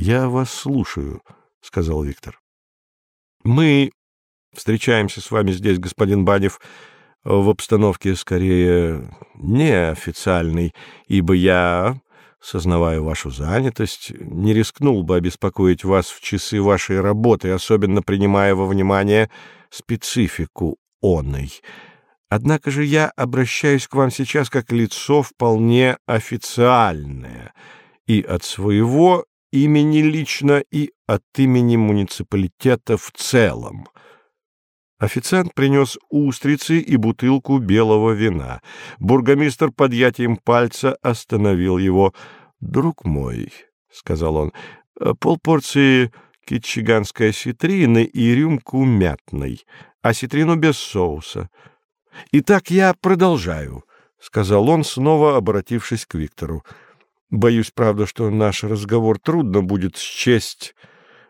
Я вас слушаю, — сказал Виктор. — Мы встречаемся с вами здесь, господин Банев, в обстановке скорее неофициальной, ибо я, сознавая вашу занятость, не рискнул бы обеспокоить вас в часы вашей работы, особенно принимая во внимание специфику оной. Однако же я обращаюсь к вам сейчас как лицо вполне официальное и от своего имени лично, и от имени муниципалитета в целом. Официант принес устрицы и бутылку белого вина. Бургомистр подъятием пальца остановил его. — Друг мой, — сказал он, — полпорции китчиганской осетрины и рюмку мятной, осетрину без соуса. — Итак, я продолжаю, — сказал он, снова обратившись к Виктору. — Боюсь, правда, что наш разговор трудно будет счесть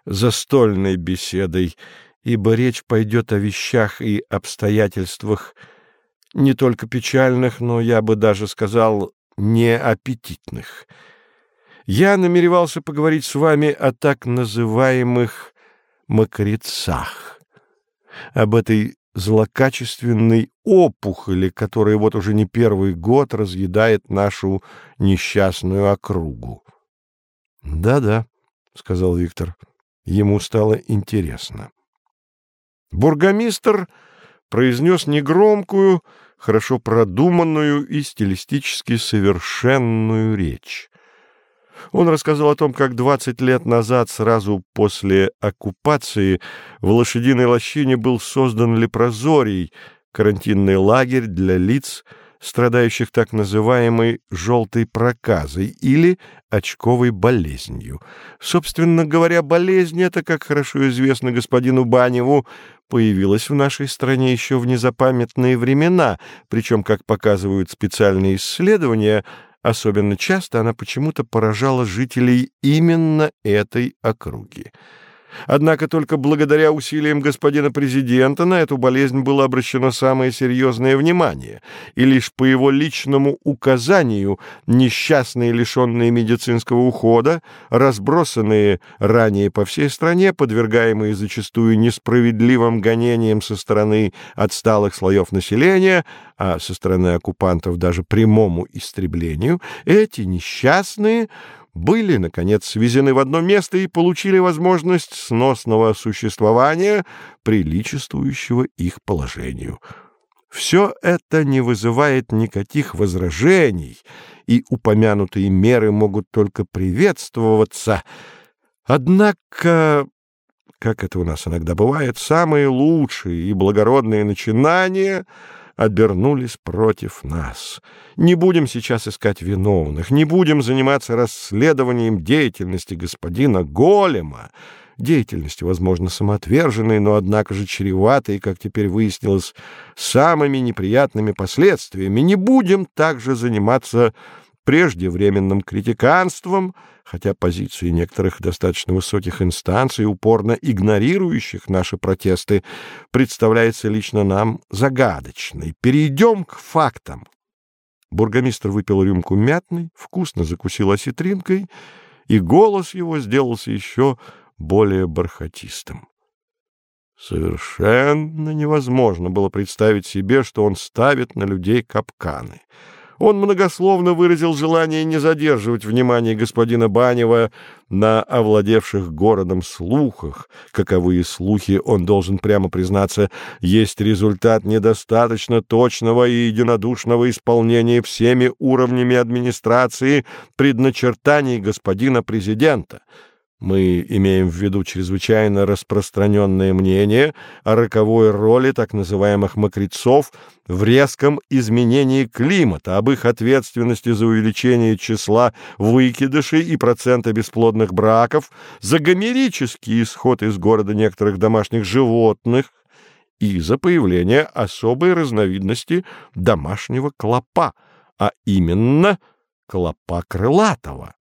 застольной беседой, — ибо речь пойдет о вещах и обстоятельствах не только печальных, но, я бы даже сказал, неаппетитных. Я намеревался поговорить с вами о так называемых мокрецах, об этой злокачественной опухоли, которая вот уже не первый год разъедает нашу несчастную округу. «Да — сказал Виктор. Ему стало интересно. Бургомистр произнес негромкую, хорошо продуманную и стилистически совершенную речь. Он рассказал о том, как двадцать лет назад, сразу после оккупации, в лошадиной лощине был создан лепрозорий, карантинный лагерь для лиц, страдающих так называемой «желтой проказой» или очковой болезнью. Собственно говоря, болезнь эта, как хорошо известно господину Баневу, появилась в нашей стране еще в незапамятные времена, причем, как показывают специальные исследования, особенно часто она почему-то поражала жителей именно этой округи. Однако только благодаря усилиям господина президента на эту болезнь было обращено самое серьезное внимание, и лишь по его личному указанию несчастные, лишенные медицинского ухода, разбросанные ранее по всей стране, подвергаемые зачастую несправедливым гонениям со стороны отсталых слоев населения, а со стороны оккупантов даже прямому истреблению, эти несчастные были, наконец, свезены в одно место и получили возможность сносного существования, приличествующего их положению. Все это не вызывает никаких возражений, и упомянутые меры могут только приветствоваться. Однако, как это у нас иногда бывает, самые лучшие и благородные начинания — обернулись против нас. Не будем сейчас искать виновных, не будем заниматься расследованием деятельности господина Голема, деятельности, возможно, самоотверженной, но, однако же, чреватой, как теперь выяснилось, самыми неприятными последствиями. Не будем также заниматься преждевременным критиканством, хотя позиции некоторых достаточно высоких инстанций, упорно игнорирующих наши протесты, представляется лично нам загадочной. Перейдем к фактам. Бургомистр выпил рюмку мятной, вкусно закусил осетринкой, и голос его сделался еще более бархатистым. Совершенно невозможно было представить себе, что он ставит на людей капканы — он многословно выразил желание не задерживать внимание господина Банева на овладевших городом слухах. Каковые слухи, он должен прямо признаться, есть результат недостаточно точного и единодушного исполнения всеми уровнями администрации предначертаний господина президента. Мы имеем в виду чрезвычайно распространенное мнение о роковой роли так называемых мокрецов в резком изменении климата, об их ответственности за увеличение числа выкидышей и процента бесплодных браков, за гомерический исход из города некоторых домашних животных и за появление особой разновидности домашнего клопа, а именно клопа крылатого.